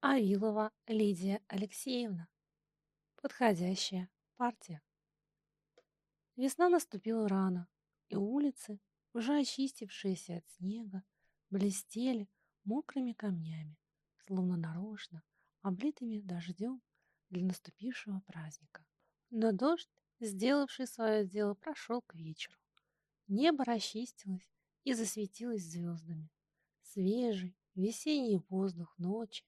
Авилова Лидия Алексеевна. Подходящая партия. Весна наступила рано, и улицы, уже очистившиеся от снега, блестели мокрыми камнями, словно нарочно, облитыми дождем для наступившего праздника. Но дождь, сделавший свое дело, прошел к вечеру. Небо расчистилось и засветилось звездами. Свежий весенний воздух ночи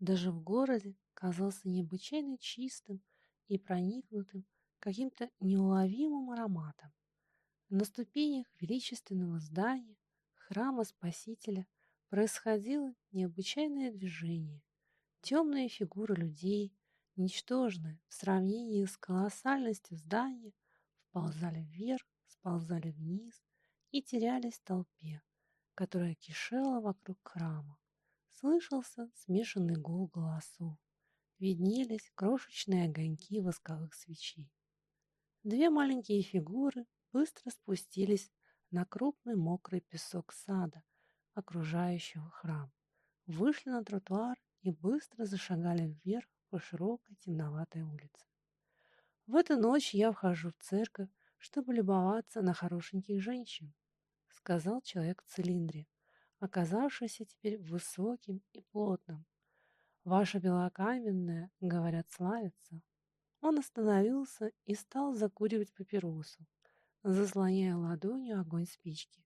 даже в городе казался необычайно чистым и проникнутым каким-то неуловимым ароматом. На ступенях величественного здания храма Спасителя происходило необычайное движение. Темные фигуры людей, ничтожные в сравнении с колоссальностью здания, вползали вверх, сползали вниз и терялись в толпе, которая кишела вокруг храма. Слышался смешанный гул голосов. Виднелись крошечные огоньки восковых свечей. Две маленькие фигуры быстро спустились на крупный мокрый песок сада, окружающего храм. Вышли на тротуар и быстро зашагали вверх по широкой темноватой улице. В эту ночь я вхожу в церковь, чтобы любоваться на хорошеньких женщин, сказал человек в цилиндре, оказавшийся теперь высоким и плотным. Ваша белокаменная, говорят, славится. Он остановился и стал закуривать папиросу, заслоняя ладонью огонь спички.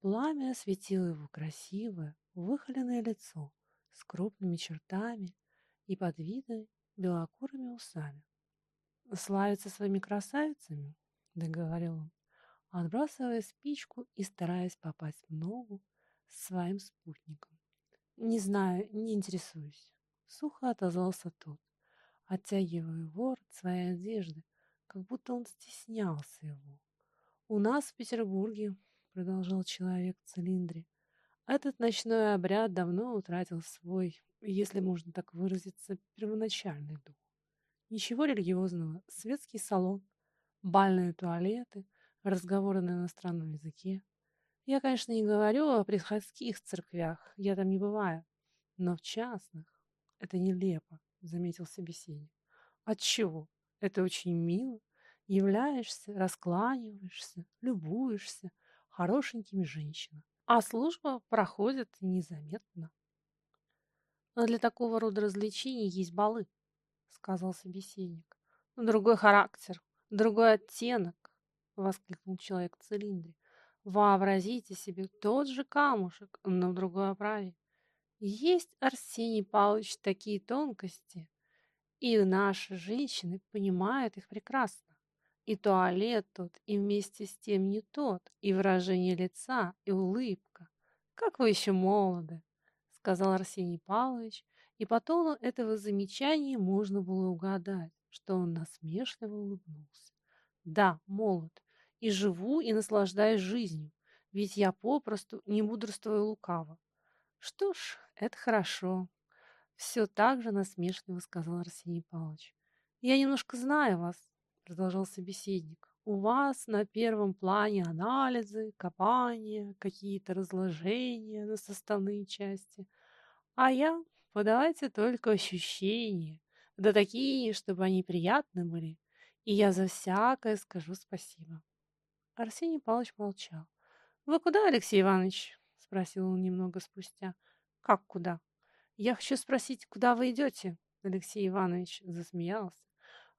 Пламя осветило его красивое, выхоленное лицо с крупными чертами и подвидной белокурыми усами. «Славится своими красавицами?» — договорил он, отбрасывая спичку и стараясь попасть в ногу своим спутником. «Не знаю, не интересуюсь», — сухо отозвался тот, оттягивая ворот своей одежды, как будто он стеснялся его. «У нас в Петербурге», — продолжал человек в цилиндре, «этот ночной обряд давно утратил свой, если можно так выразиться, первоначальный дух. Ничего религиозного, светский салон, бальные туалеты, разговоры на иностранном языке, я, конечно, не говорю о приходских церквях, я там не бываю, но в частных это нелепо, заметил собеседник. Отчего? Это очень мило. Являешься, раскланиваешься, любуешься хорошенькими женщинами, а служба проходит незаметно. Но для такого рода развлечений есть балы, сказал собеседник. Другой характер, другой оттенок, воскликнул человек в цилиндре. Вообразите себе тот же камушек, но в другой оправе. Есть, Арсений Павлович, такие тонкости, и наши женщины понимают их прекрасно. И туалет тут, и вместе с тем не тот, и выражение лица, и улыбка. Как вы еще молоды, сказал Арсений Павлович, и по тону этого замечания можно было угадать, что он насмешливо улыбнулся. Да, молод, и живу, и наслаждаюсь жизнью, ведь я попросту не мудрствую лукаво. Что ж, это хорошо. Все так же насмешливо сказал Арсений Павлович. Я немножко знаю вас, продолжал собеседник. У вас на первом плане анализы, копания, какие-то разложения на составные части. А я, подавайте только ощущения, да такие, чтобы они приятны были. И я за всякое скажу спасибо. Арсений Павлович молчал. «Вы куда, Алексей Иванович?» — спросил он немного спустя. «Как куда?» «Я хочу спросить, куда вы идете?» Алексей Иванович засмеялся.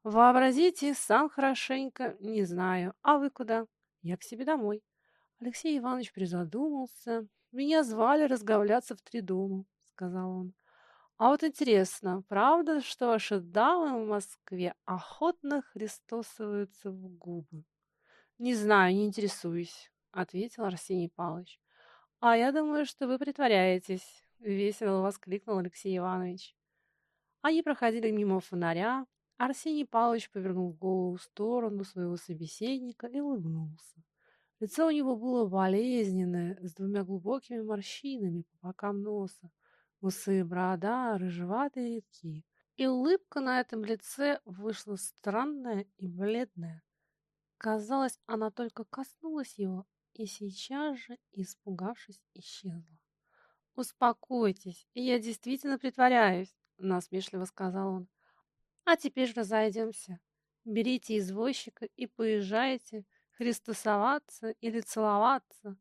«Вообразите, сам хорошенько, не знаю. А вы куда?» «Я к себе домой». Алексей Иванович призадумался. «Меня звали разговляться в три дома», — сказал он. «А вот интересно, правда, что ваши дамы в Москве охотно христосуются в губы?» «Не знаю, не интересуюсь», — ответил Арсений Павлович. «А я думаю, что вы притворяетесь», — весело воскликнул Алексей Иванович. Они проходили мимо фонаря. Арсений Павлович повернул голову в сторону своего собеседника и улыбнулся. Лицо у него было болезненное, с двумя глубокими морщинами по бокам носа. Усы и борода рыжеватые и редкие. И улыбка на этом лице вышла странная и бледная. Казалось, она только коснулась его и сейчас же, испугавшись, исчезла. «Успокойтесь, я действительно притворяюсь», насмешливо сказал он. «А теперь разойдемся. Берите извозчика и поезжайте христосоваться или целоваться,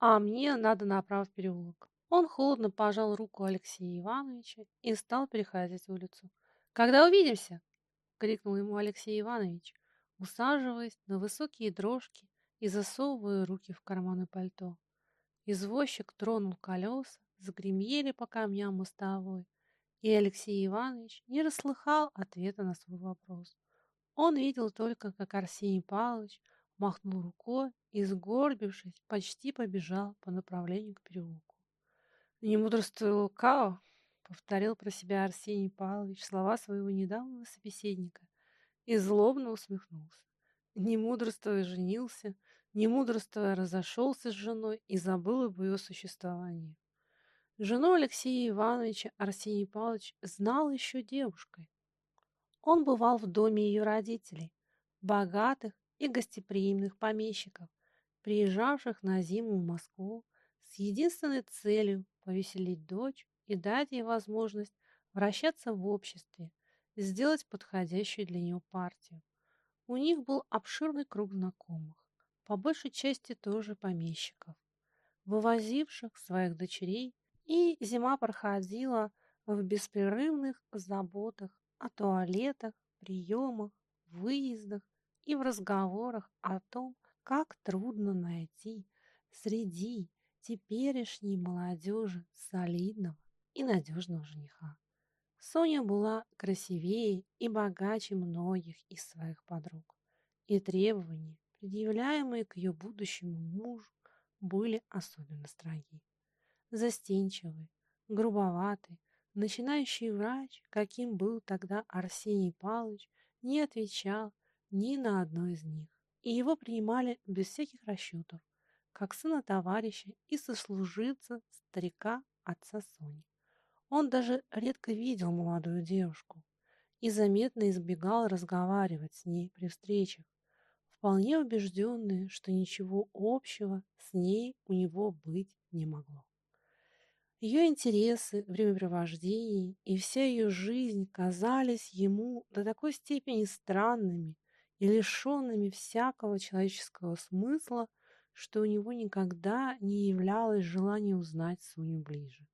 а мне надо направо в переулок». Он холодно пожал руку Алексея Ивановича и стал переходить улицу. «Когда увидимся?» — крикнул ему Алексей Иванович, усаживаясь на высокие дрожки и засовывая руки в карманы пальто. Извозчик тронул колеса, загремели по камням мостовой, и Алексей Иванович не расслыхал ответа на свой вопрос. Он видел только, как Арсений Павлович махнул рукой и, сгорбившись, почти побежал по направлению к переулку. «Не мудрствуя лукаво», — повторил про себя Арсений Павлович слова своего недавнего собеседника и злобно усмехнулся. Не мудрствуя женился, не мудрствуя разошелся с женой и забыл об ее существовании. Жену Алексея Ивановича Арсений Павлович знал еще девушкой. Он бывал в доме ее родителей, богатых и гостеприимных помещиков, приезжавших на зиму в Москву с единственной целью повеселить дочь и дать ей возможность вращаться в обществе, сделать подходящую для нее партию. У них был обширный круг знакомых, по большей части тоже помещиков, вывозивших своих дочерей, и зима проходила в беспрерывных заботах о туалетах, приемах, выездах и в разговорах о том, как трудно найти среди теперешней молодежи солидного и надежного жениха. Соня была красивее и богаче многих из своих подруг, и требования, предъявляемые к ее будущему мужу, были особенно строги. Застенчивый, грубоватый, начинающий врач, каким был тогда Арсений Павлович, не отвечал ни на одно из них, и его принимали без всяких расчетов, как сына товарища и сослуживца старика отца Сони. Он даже редко видел молодую девушку и заметно избегал разговаривать с ней при встречах, вполне убежденный, что ничего общего с ней у него быть не могло. Ее интересы, времяпровождение и вся ее жизнь казались ему до такой степени странными и лишенными всякого человеческого смысла, что у него никогда не являлось желания узнать Соню ближе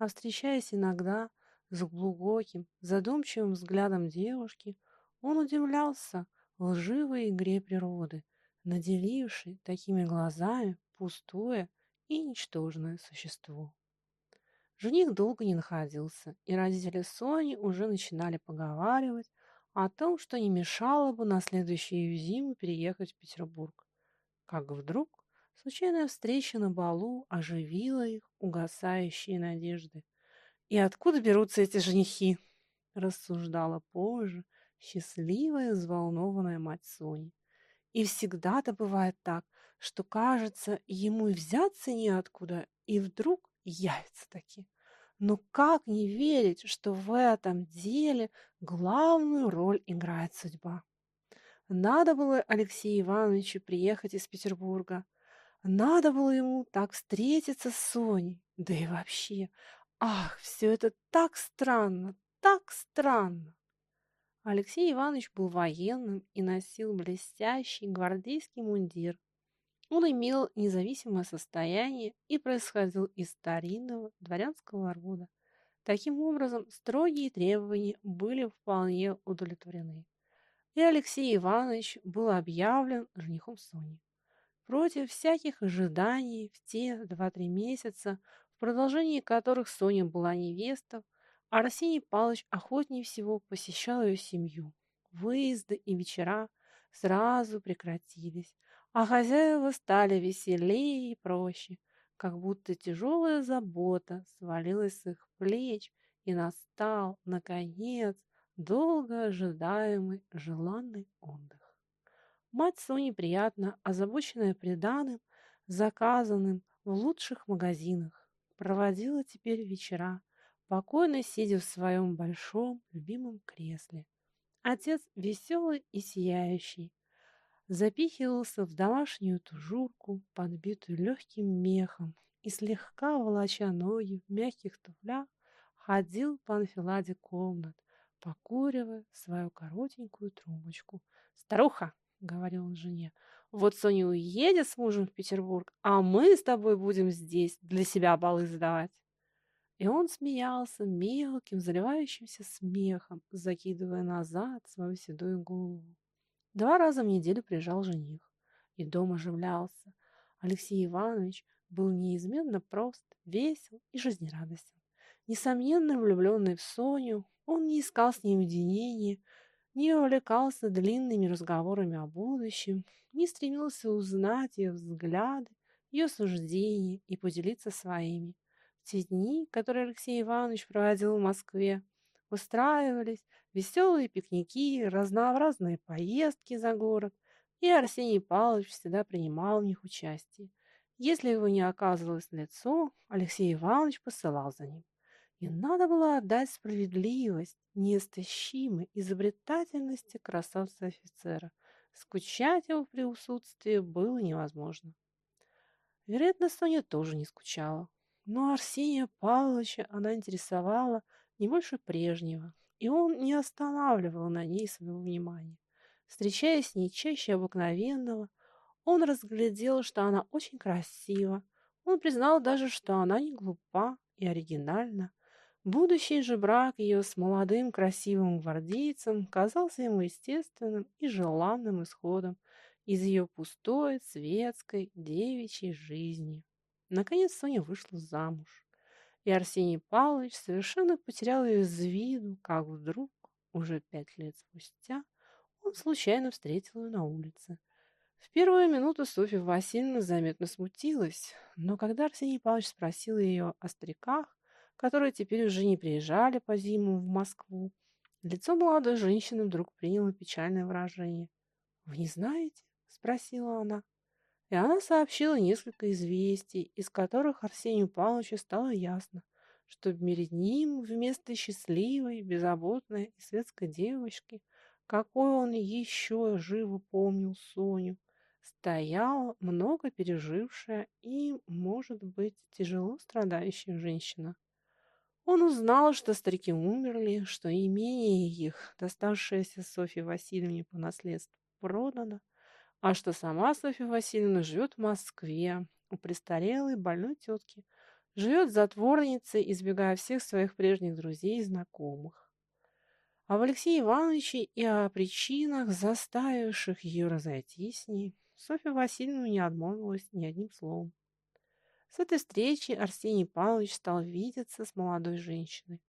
а встречаясь иногда с глубоким, задумчивым взглядом девушки, он удивлялся лживой игре природы, наделившей такими глазами пустое и ничтожное существо. Жених долго не находился, и родители Сони уже начинали поговаривать о том, что не мешало бы на следующую зиму переехать в Петербург. Как вдруг Случайная встреча на балу оживила их угасающие надежды. «И откуда берутся эти женихи?» – рассуждала позже счастливая, взволнованная мать Сони. «И всегда-то бывает так, что, кажется, ему взяться неоткуда, и вдруг явится таки. Но как не верить, что в этом деле главную роль играет судьба? Надо было Алексею Ивановичу приехать из Петербурга – надо было ему так встретиться с Соней. Да и вообще, ах, все это так странно, так странно. Алексей Иванович был военным и носил блестящий гвардейский мундир. Он имел независимое состояние и происходил из старинного дворянского рода. Таким образом, строгие требования были вполне удовлетворены. И Алексей Иванович был объявлен женихом Сони. Против всяких ожиданий в те два-три месяца, в продолжении которых Соня была невеста, Арсений Павлович охотнее всего посещал ее семью. Выезды и вечера сразу прекратились, а хозяева стали веселее и проще, как будто тяжелая забота свалилась с их плеч, и настал, наконец, долго ожидаемый желанный отдых. Мать Сони приятно, озабоченная приданым, заказанным в лучших магазинах, проводила теперь вечера, покойно сидя в своем большом любимом кресле. Отец, веселый и сияющий, запихивался в домашнюю тужурку, подбитую легким мехом, и слегка волоча ноги в мягких туфлях, ходил по анфиладе комнат, покуривая свою коротенькую трубочку. «Старуха!» — говорил он жене. «Вот Соня уедет с мужем в Петербург, а мы с тобой будем здесь для себя балы сдавать». И он смеялся мелким, заливающимся смехом, закидывая назад свою седую голову. Два раза в неделю приезжал жених, и дом оживлялся. Алексей Иванович был неизменно прост, весел и жизнерадостен. Несомненно, влюбленный в Соню, он не искал с ней уединения, не увлекался длинными разговорами о будущем, не стремился узнать ее взгляды, ее суждения и поделиться своими. В те дни, которые Алексей Иванович проводил в Москве, устраивались веселые пикники, разнообразные поездки за город, и Арсений Павлович всегда принимал в них участие. Если его не оказывалось лицо, Алексей Иванович посылал за ним. И надо было отдать справедливость неистощимой изобретательности красавца-офицера. Скучать его в присутствии было невозможно. Вероятно, Соня тоже не скучала. Но Арсения Павловича она интересовала не больше прежнего, и он не останавливал на ней своего внимания. Встречаясь с ней чаще обыкновенного, он разглядел, что она очень красива. Он признал даже, что она не глупа и оригинальна. Будущий же брак ее с молодым красивым гвардейцем казался ему естественным и желанным исходом из ее пустой, светской, девичьей жизни. Наконец Соня вышла замуж, и Арсений Павлович совершенно потерял ее из виду, как вдруг, уже пять лет спустя, он случайно встретил ее на улице. В первую минуту Софья Васильевна заметно смутилась, но когда Арсений Павлович спросил ее о стариках, которые теперь уже не приезжали по зиму в Москву, лицо молодой женщины вдруг приняло печальное выражение. «Вы не знаете?» – спросила она. И она сообщила несколько известий, из которых Арсению Павловичу стало ясно, что перед ним вместо счастливой, беззаботной и светской девочки, какой он еще живо помнил Соню, стояла много пережившая и, может быть, тяжело страдающая женщина. Он узнал, что старики умерли, что имение их, доставшееся Софье Васильевне по наследству, продано, а что сама Софья Васильевна живет в Москве у престарелой больной тетки, живет затворницей, избегая всех своих прежних друзей и знакомых. А в Алексее Ивановиче и о причинах, заставивших ее разойтись с ней, Софья Васильевна не обмолвилась ни одним словом. С этой встречи Арсений Павлович стал видеться с молодой женщиной.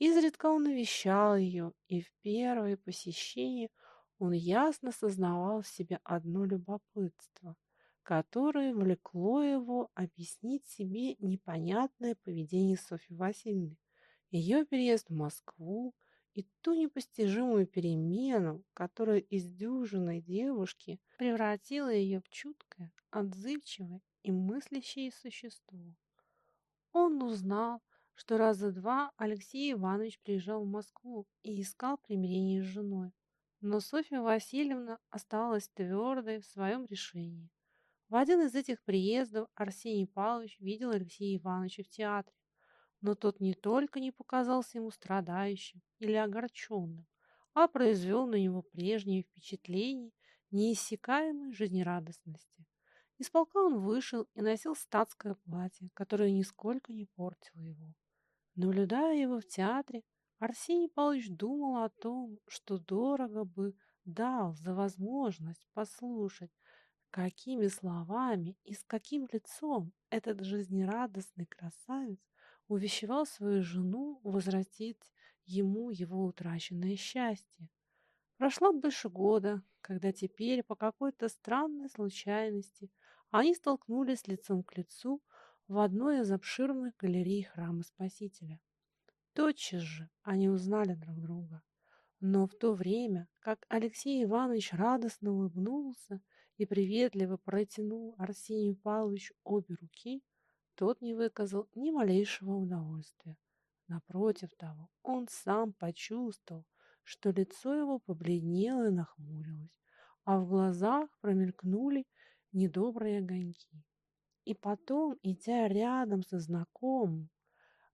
Изредка он навещал ее, и в первое посещение он ясно сознавал в себе одно любопытство, которое влекло его объяснить себе непонятное поведение Софьи Васильевны, ее переезд в Москву и ту непостижимую перемену, которая из дюжиной девушки превратила ее в чуткое, отзывчивое и мыслящее существо. Он узнал, что раза два Алексей Иванович приезжал в Москву и искал примирение с женой. Но Софья Васильевна оставалась твердой в своем решении. В один из этих приездов Арсений Павлович видел Алексея Ивановича в театре, но тот не только не показался ему страдающим или огорченным, а произвел на него прежнее впечатление неиссякаемой жизнерадостности. Из полка он вышел и носил статское платье, которое нисколько не портило его. Наблюдая его в театре, Арсений Павлович думал о том, что дорого бы дал за возможность послушать, какими словами и с каким лицом этот жизнерадостный красавец увещевал свою жену возвратить ему его утраченное счастье. Прошло больше года, когда теперь по какой-то странной случайности они столкнулись лицом к лицу в одной из обширных галерей храма Спасителя. Тотчас же они узнали друг друга. Но в то время, как Алексей Иванович радостно улыбнулся и приветливо протянул Арсению Павловичу обе руки, тот не выказал ни малейшего удовольствия. Напротив того, он сам почувствовал, что лицо его побледнело и нахмурилось, а в глазах промелькнули недобрые огоньки. И потом, идя рядом со знакомым,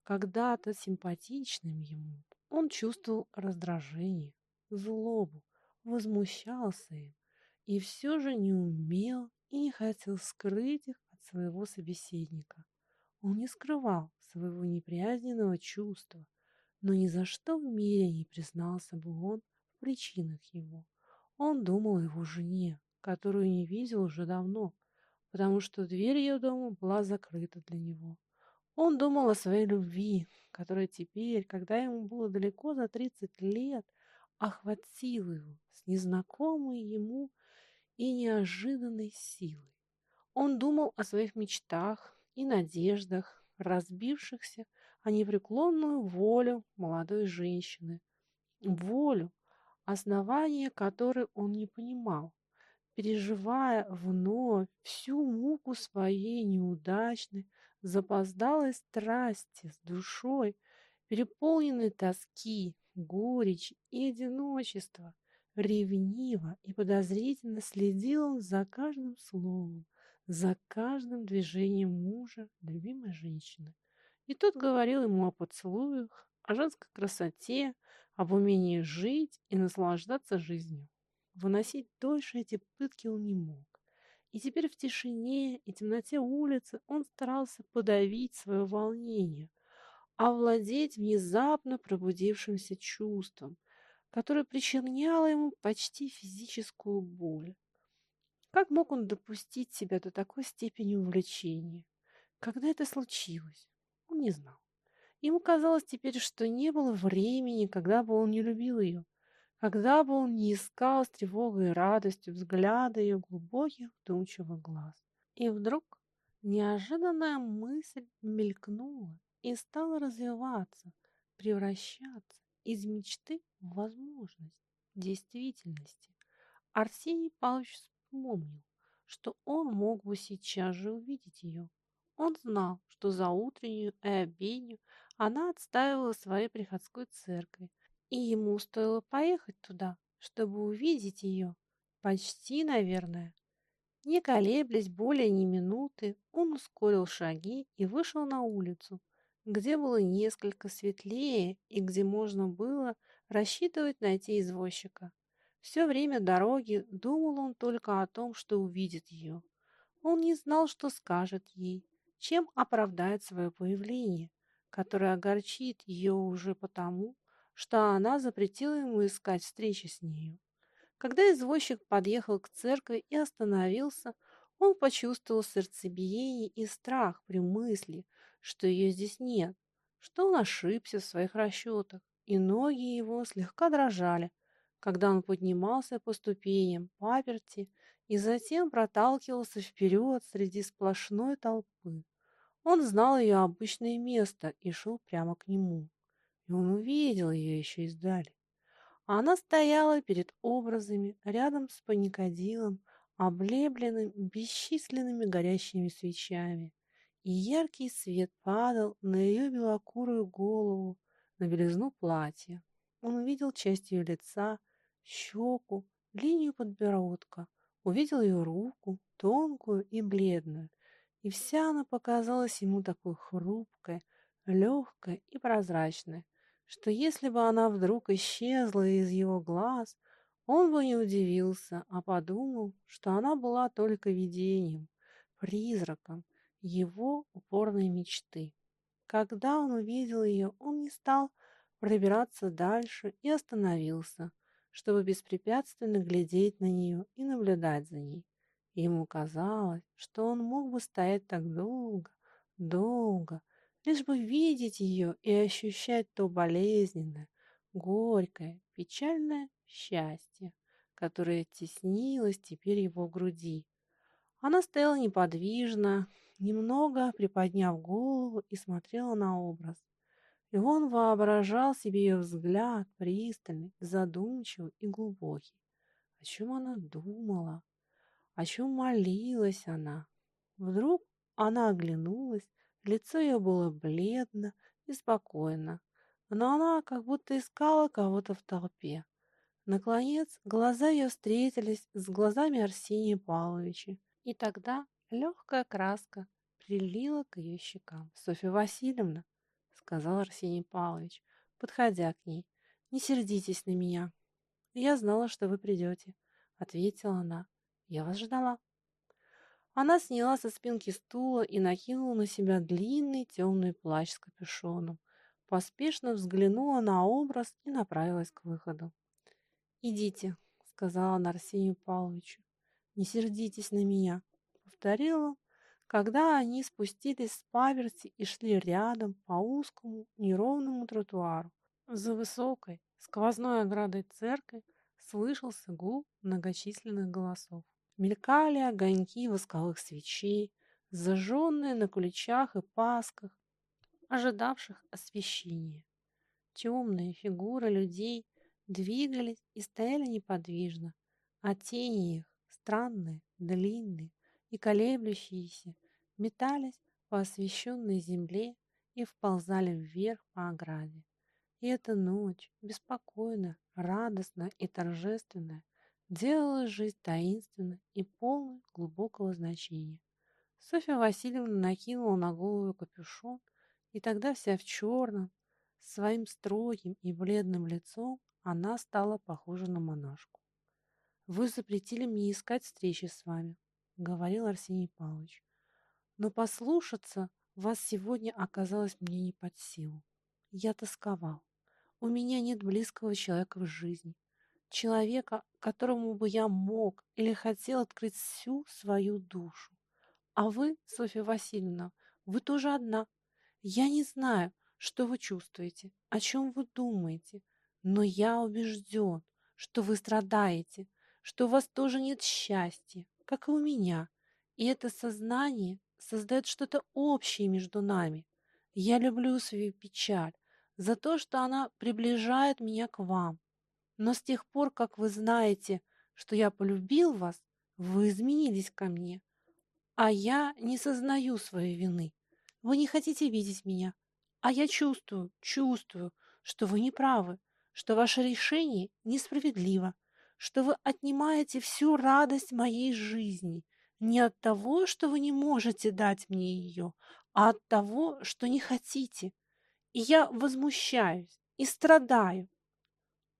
когда-то симпатичным ему, он чувствовал раздражение, злобу, возмущался им и все же не умел и не хотел скрыть их от своего собеседника. Он не скрывал своего неприязненного чувства, но ни за что в мире не признался бы он в причинах его. Он думал о его жене, которую не видел уже давно, потому что дверь ее дома была закрыта для него. Он думал о своей любви, которая теперь, когда ему было далеко за тридцать лет, охватила его с незнакомой ему и неожиданной силой. Он думал о своих мечтах и надеждах, разбившихся о непреклонную волю молодой женщины, волю, основания которой он не понимал, переживая вновь всю муку своей неудачной, запоздалой страсти с душой, переполненной тоски, горечи и одиночества, ревниво и подозрительно следил он за каждым словом, за каждым движением мужа, любимой женщины. И тот говорил ему о поцелуях, о женской красоте, об умении жить и наслаждаться жизнью. Выносить дольше эти пытки он не мог. И теперь в тишине и темноте улицы он старался подавить свое волнение, овладеть внезапно пробудившимся чувством, которое причиняло ему почти физическую боль. Как мог он допустить себя до такой степени увлечения? Когда это случилось? Он не знал. Ему казалось теперь, что не было времени, когда бы он не любил ее, когда бы он не искал с тревогой и радостью взгляда ее глубоких вдумчивых глаз. И вдруг неожиданная мысль мелькнула и стала развиваться, превращаться из мечты в возможность действительности. Арсений Павлович вспомнил, что он мог бы сейчас же увидеть ее. Он знал, что за утреннюю и обедню она отставила своей приходской церкви, и ему стоило поехать туда, чтобы увидеть ее. Почти, наверное. Не колеблясь более ни минуты, он ускорил шаги и вышел на улицу, где было несколько светлее и где можно было рассчитывать найти извозчика. Все время дороги думал он только о том, что увидит ее. Он не знал, что скажет ей, чем оправдает свое появление, которое огорчит ее уже потому, что она запретила ему искать встречи с нею. Когда извозчик подъехал к церкви и остановился, он почувствовал сердцебиение и страх при мысли, что ее здесь нет, что он ошибся в своих расчетах, и ноги его слегка дрожали, когда он поднимался по ступеням паперти и затем проталкивался вперед среди сплошной толпы. Он знал ее обычное место и шел прямо к нему он увидел ее еще издали. Она стояла перед образами, рядом с паникодилом, облепленным бесчисленными горящими свечами, и яркий свет падал на ее белокурую голову, на белизну платья. Он увидел часть ее лица, щеку, линию подбородка, увидел ее руку, тонкую и бледную, и вся она показалась ему такой хрупкой, легкой и прозрачной, что если бы она вдруг исчезла из его глаз, он бы не удивился, а подумал, что она была только видением, призраком его упорной мечты. Когда он увидел ее, он не стал пробираться дальше и остановился, чтобы беспрепятственно глядеть на нее и наблюдать за ней. Ему казалось, что он мог бы стоять так долго, долго, лишь бы видеть ее и ощущать то болезненное, горькое, печальное счастье, которое теснилось теперь его в груди. Она стояла неподвижно, немного приподняв голову и смотрела на образ. И он воображал себе ее взгляд пристальный, задумчивый и глубокий. О чем она думала? О чем молилась она? Вдруг она оглянулась Лицо ее было бледно и спокойно, но она как будто искала кого-то в толпе. Наконец, глаза ее встретились с глазами Арсения Павловича, и тогда легкая краска прилила к ее щекам. «Софья Васильевна», — сказал Арсений Павлович, подходя к ней. «Не сердитесь на меня». «Я знала, что вы придете», — ответила она. «Я вас ждала». Она сняла со спинки стула и накинула на себя длинный темный плащ с капюшоном, поспешно взглянула на образ и направилась к выходу. «Идите», — сказала она Арсению Павловичу. «Не сердитесь на меня», — повторила, когда они спустились с паверти и шли рядом по узкому неровному тротуару. За высокой сквозной оградой церкви слышался гул многочисленных голосов. Мелькали огоньки восковых свечей, зажженные на куличах и пасках, ожидавших освещения. Темные фигуры людей двигались и стояли неподвижно, а тени их, странные, длинные и колеблющиеся, метались по освещенной земле и вползали вверх по ограде. И эта ночь, беспокойная, радостная и торжественная, делала жизнь таинственной и полной глубокого значения. Софья Васильевна накинула на голову капюшон, и тогда вся в черном, своим строгим и бледным лицом, она стала похожа на монашку. «Вы запретили мне искать встречи с вами», — говорил Арсений Павлович. «Но послушаться вас сегодня оказалось мне не под силу. Я тосковал. У меня нет близкого человека в жизни человека, которому бы я мог или хотел открыть всю свою душу. А вы, Софья Васильевна, вы тоже одна. Я не знаю, что вы чувствуете, о чем вы думаете, но я убежден, что вы страдаете, что у вас тоже нет счастья, как и у меня. И это сознание создает что-то общее между нами. Я люблю свою печаль за то, что она приближает меня к вам, но с тех пор, как вы знаете, что я полюбил вас, вы изменились ко мне. А я не сознаю своей вины. Вы не хотите видеть меня. А я чувствую, чувствую, что вы не правы, что ваше решение несправедливо, что вы отнимаете всю радость моей жизни не от того, что вы не можете дать мне ее, а от того, что не хотите. И я возмущаюсь и страдаю,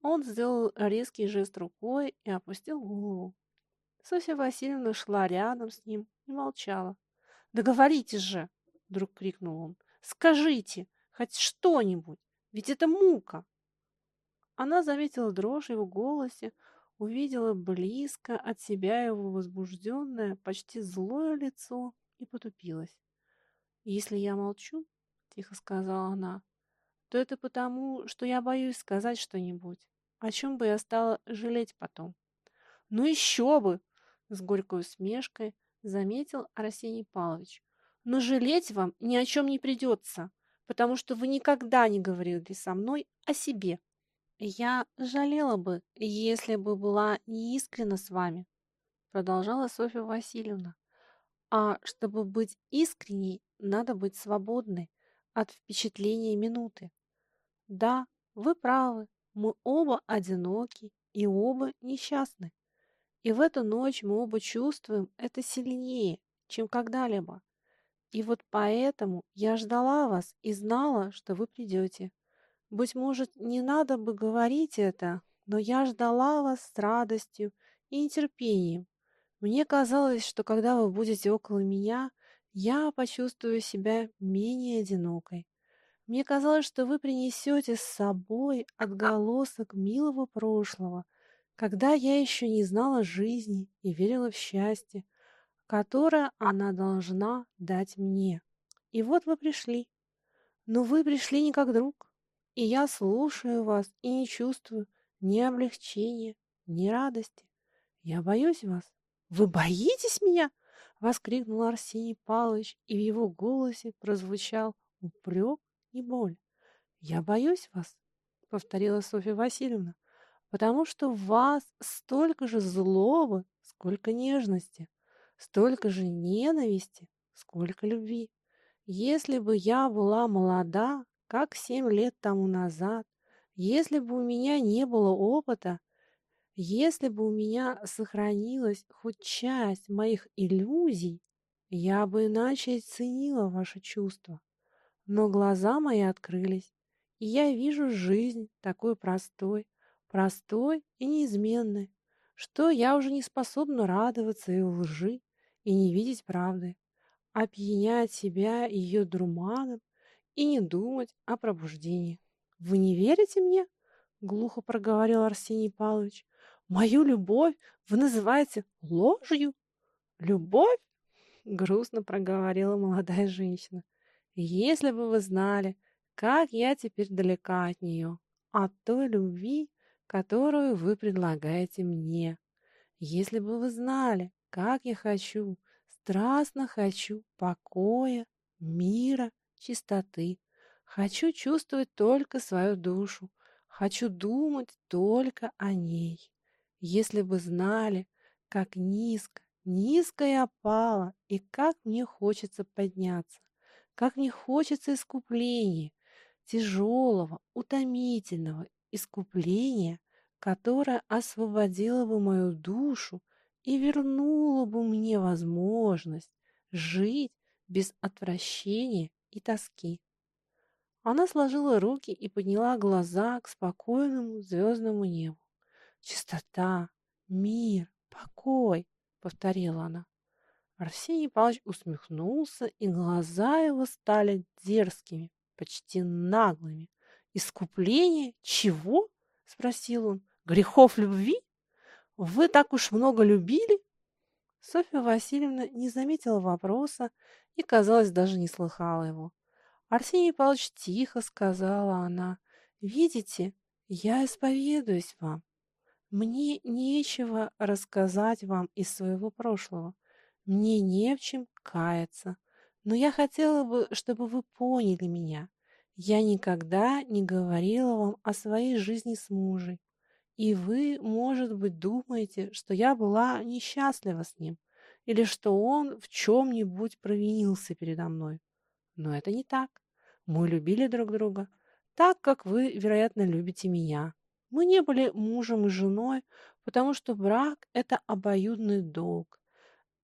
он сделал резкий жест рукой и опустил голову. Софья Васильевна шла рядом с ним и молчала. «Договоритесь же!» — вдруг крикнул он. «Скажите хоть что-нибудь, ведь это мука!» Она заметила дрожь его голосе, увидела близко от себя его возбужденное, почти злое лицо и потупилась. «Если я молчу, — тихо сказала она, — то это потому, что я боюсь сказать что-нибудь. О чем бы я стала жалеть потом? Ну еще бы! С горькой усмешкой заметил Арсений Павлович. Но жалеть вам ни о чем не придется, потому что вы никогда не говорили со мной о себе. Я жалела бы, если бы была неискренна с вами, продолжала Софья Васильевна. А чтобы быть искренней, надо быть свободной от впечатления минуты. Да, вы правы, мы оба одиноки и оба несчастны. И в эту ночь мы оба чувствуем это сильнее, чем когда-либо. И вот поэтому я ждала вас и знала, что вы придете. Быть может, не надо бы говорить это, но я ждала вас с радостью и нетерпением. Мне казалось, что когда вы будете около меня, я почувствую себя менее одинокой. Мне казалось, что вы принесете с собой отголосок милого прошлого, когда я еще не знала жизни и верила в счастье, которое она должна дать мне. И вот вы пришли. Но вы пришли не как друг, и я слушаю вас и не чувствую ни облегчения, ни радости. Я боюсь вас. Вы боитесь меня? — воскликнул Арсений Павлович, и в его голосе прозвучал упрек и боль. «Я боюсь вас», — повторила Софья Васильевна, «потому что в вас столько же злобы, сколько нежности, столько же ненависти, сколько любви. Если бы я была молода, как семь лет тому назад, если бы у меня не было опыта, если бы у меня сохранилась хоть часть моих иллюзий, я бы иначе ценила ваши чувства. Но глаза мои открылись, и я вижу жизнь такой простой, простой и неизменной, что я уже не способна радоваться и лжи, и не видеть правды, опьянять себя ее друманом и не думать о пробуждении. Вы не верите мне? Глухо проговорил Арсений Павлович. Мою любовь вы называете ложью? Любовь? Грустно проговорила молодая женщина. Если бы вы знали, как я теперь далека от нее, от той любви, которую вы предлагаете мне. Если бы вы знали, как я хочу, страстно хочу покоя, мира, чистоты. Хочу чувствовать только свою душу, хочу думать только о ней. Если бы знали, как низко, низко я пала, и как мне хочется подняться, как мне хочется искупления, тяжелого, утомительного искупления, которое освободило бы мою душу и вернуло бы мне возможность жить без отвращения и тоски. Она сложила руки и подняла глаза к спокойному звездному небу. «Чистота, мир, покой!» — повторила она. Арсений Павлович усмехнулся, и глаза его стали дерзкими, почти наглыми. «Искупление? Чего?» — спросил он. «Грехов любви? Вы так уж много любили?» Софья Васильевна не заметила вопроса и, казалось, даже не слыхала его. Арсений Павлович тихо сказала она. «Видите, я исповедуюсь вам. Мне нечего рассказать вам из своего прошлого. Мне не в чем каяться. Но я хотела бы, чтобы вы поняли меня. Я никогда не говорила вам о своей жизни с мужем. И вы, может быть, думаете, что я была несчастлива с ним, или что он в чем-нибудь провинился передо мной. Но это не так. Мы любили друг друга, так, как вы, вероятно, любите меня. Мы не были мужем и женой, потому что брак – это обоюдный долг.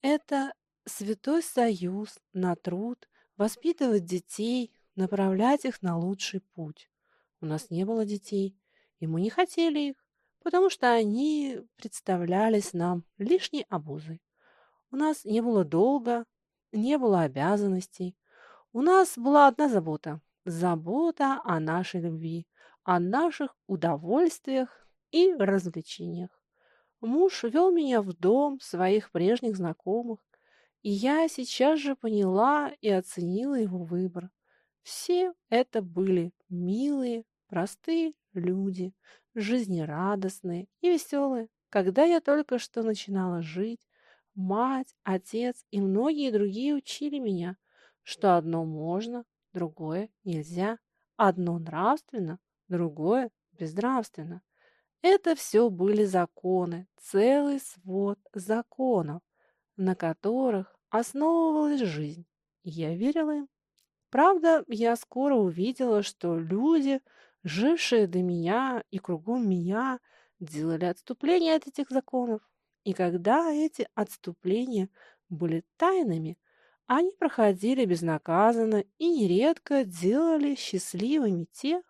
Это святой союз на труд, воспитывать детей, направлять их на лучший путь. У нас не было детей, и мы не хотели их, потому что они представлялись нам лишней обузой. У нас не было долга, не было обязанностей. У нас была одна забота – забота о нашей любви, о наших удовольствиях и развлечениях. Муж вел меня в дом своих прежних знакомых, и я сейчас же поняла и оценила его выбор. Все это были милые, простые люди, жизнерадостные и веселые. Когда я только что начинала жить, мать, отец и многие другие учили меня, что одно можно, другое нельзя, одно нравственно, другое безнравственно. Это все были законы, целый свод законов, на которых основывалась жизнь. я верила им. Правда, я скоро увидела, что люди, жившие до меня и кругом меня, делали отступления от этих законов. И когда эти отступления были тайными, они проходили безнаказанно и нередко делали счастливыми тех,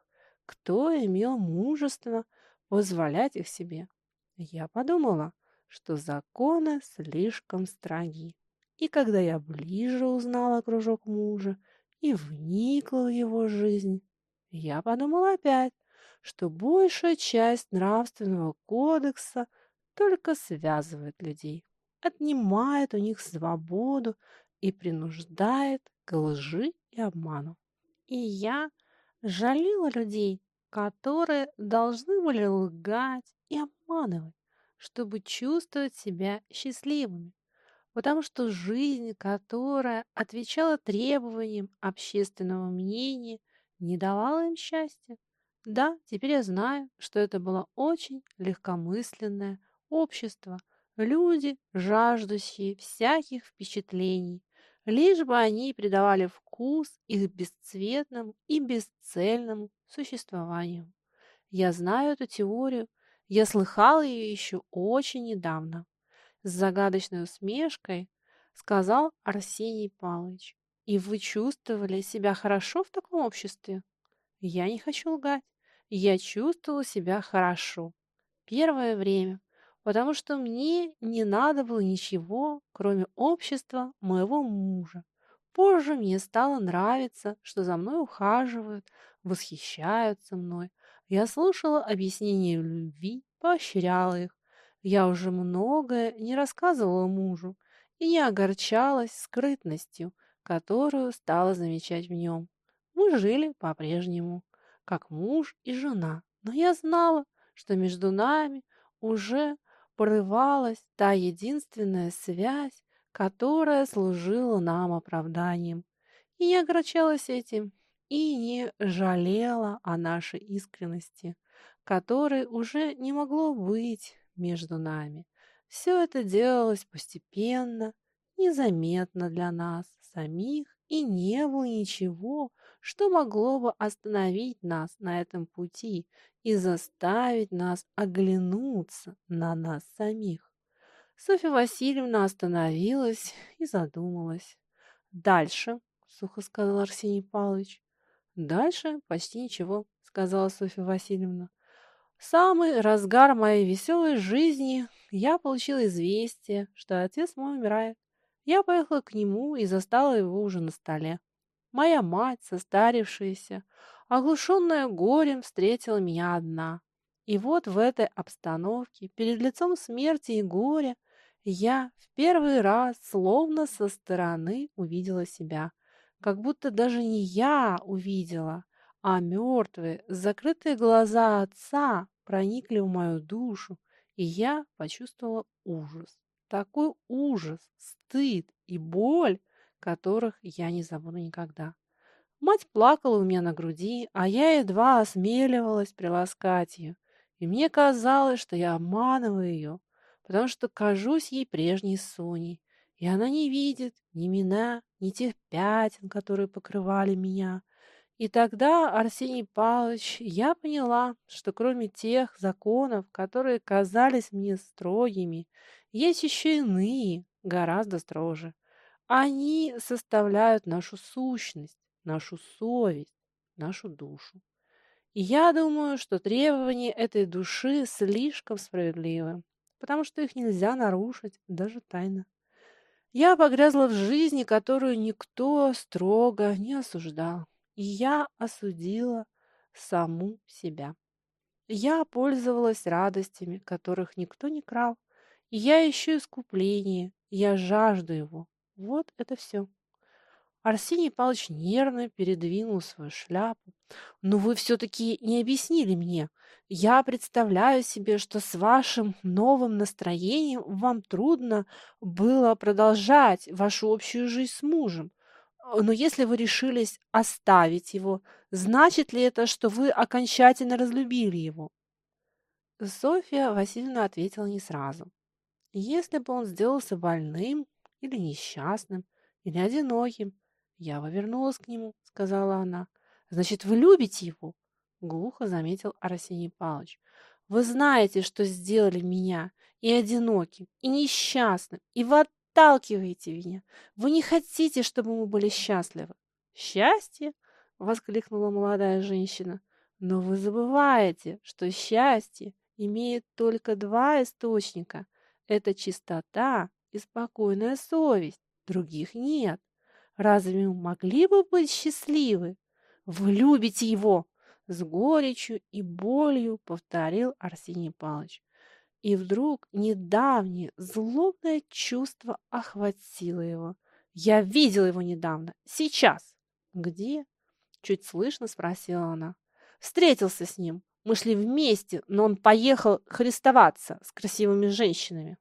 кто имел мужество позволять их себе. Я подумала, что законы слишком строги. И когда я ближе узнала кружок мужа и вникла в его жизнь, я подумала опять, что большая часть нравственного кодекса только связывает людей, отнимает у них свободу и принуждает к лжи и обману. И я жалела людей, которые должны были лгать и обманывать, чтобы чувствовать себя счастливыми, потому что жизнь, которая отвечала требованиям общественного мнения, не давала им счастья. Да, теперь я знаю, что это было очень легкомысленное общество, люди, жаждущие всяких впечатлений, лишь бы они придавали вкус их бесцветному и бесцельному существованию. Я знаю эту теорию, я слыхал ее еще очень недавно. С загадочной усмешкой сказал Арсений Павлович. И вы чувствовали себя хорошо в таком обществе? Я не хочу лгать. Я чувствовала себя хорошо. Первое время, потому что мне не надо было ничего, кроме общества моего мужа. Позже мне стало нравиться, что за мной ухаживают, восхищаются мной. Я слушала объяснения любви, поощряла их. Я уже многое не рассказывала мужу и не огорчалась скрытностью, которую стала замечать в нем. Мы жили по-прежнему, как муж и жена, но я знала, что между нами уже порывалась та единственная связь, которая служила нам оправданием. И не огорчалась этим, и не жалела о нашей искренности, которой уже не могло быть между нами. Все это делалось постепенно, незаметно для нас самих, и не было ничего, что могло бы остановить нас на этом пути и заставить нас оглянуться на нас самих. Софья Васильевна остановилась и задумалась. «Дальше», — сухо сказал Арсений Павлович. «Дальше почти ничего», — сказала Софья Васильевна. Самый разгар моей веселой жизни я получила известие, что отец мой умирает. Я поехала к нему и застала его уже на столе. Моя мать, состарившаяся, оглушенная горем, встретила меня одна. И вот в этой обстановке, перед лицом смерти и горя, я в первый раз словно со стороны увидела себя. Как будто даже не я увидела, а мертвые, закрытые глаза отца проникли в мою душу, и я почувствовала ужас. Такой ужас, стыд и боль, которых я не забуду никогда. Мать плакала у меня на груди, а я едва осмеливалась приласкать ее. И мне казалось, что я обманываю ее, потому что кажусь ей прежней Соней, и она не видит ни меня, ни тех пятен, которые покрывали меня. И тогда, Арсений Павлович, я поняла, что кроме тех законов, которые казались мне строгими, есть еще иные, гораздо строже. Они составляют нашу сущность, нашу совесть, нашу душу. И я думаю, что требования этой души слишком справедливы, потому что их нельзя нарушить даже тайно. Я погрязла в жизни, которую никто строго не осуждал и я осудила саму себя. Я пользовалась радостями, которых никто не крал, и я ищу искупление, я жажду его. Вот это все. Арсений Павлович нервно передвинул свою шляпу. «Но вы все-таки не объяснили мне. Я представляю себе, что с вашим новым настроением вам трудно было продолжать вашу общую жизнь с мужем. Э, но если вы решились оставить его, значит ли это, что вы окончательно разлюбили его? Софья Васильевна ответила не сразу. Если бы он сделался больным или несчастным, или одиноким, я бы вернулась к нему, сказала она. Значит, вы любите его? Глухо заметил Арсений Павлович. Вы знаете, что сделали меня и одиноким, и несчастным, и в отталкиваете меня. Вы не хотите, чтобы мы были счастливы. Счастье? Воскликнула молодая женщина. Но вы забываете, что счастье имеет только два источника. Это чистота и спокойная совесть. Других нет. Разве мы могли бы быть счастливы? Вы любите его! С горечью и болью повторил Арсений Павлович. И вдруг недавнее злобное чувство охватило его. Я видела его недавно. Сейчас. Где? Чуть слышно спросила она. Встретился с ним. Мы шли вместе, но он поехал христоваться с красивыми женщинами.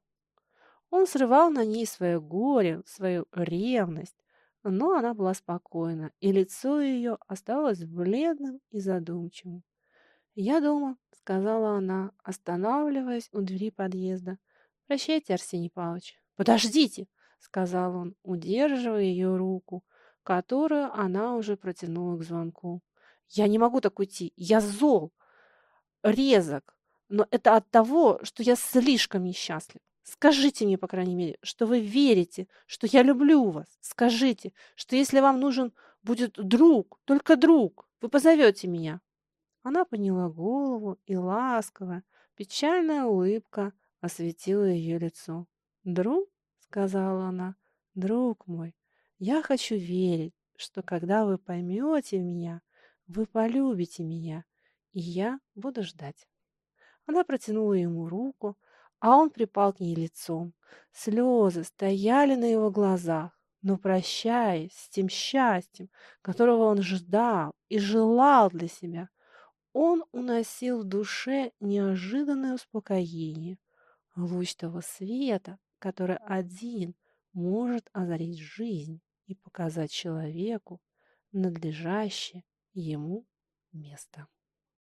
Он срывал на ней свое горе, свою ревность, но она была спокойна, и лицо ее осталось бледным и задумчивым. «Я дома», — сказала она, останавливаясь у двери подъезда. «Прощайте, Арсений Павлович». «Подождите», — сказал он, удерживая ее руку, которую она уже протянула к звонку. «Я не могу так уйти. Я зол, резок, но это от того, что я слишком несчастлив. Скажите мне, по крайней мере, что вы верите, что я люблю вас. Скажите, что если вам нужен будет друг, только друг, вы позовете меня. Она подняла голову, и ласковая, печальная улыбка осветила ее лицо. «Друг?» — сказала она. «Друг мой, я хочу верить, что когда вы поймете меня, вы полюбите меня, и я буду ждать». Она протянула ему руку, а он припал к ней лицом. Слезы стояли на его глазах, но прощаясь с тем счастьем, которого он ждал и желал для себя, он уносил в душе неожиданное успокоение, луч того света, который один может озарить жизнь и показать человеку надлежащее ему место.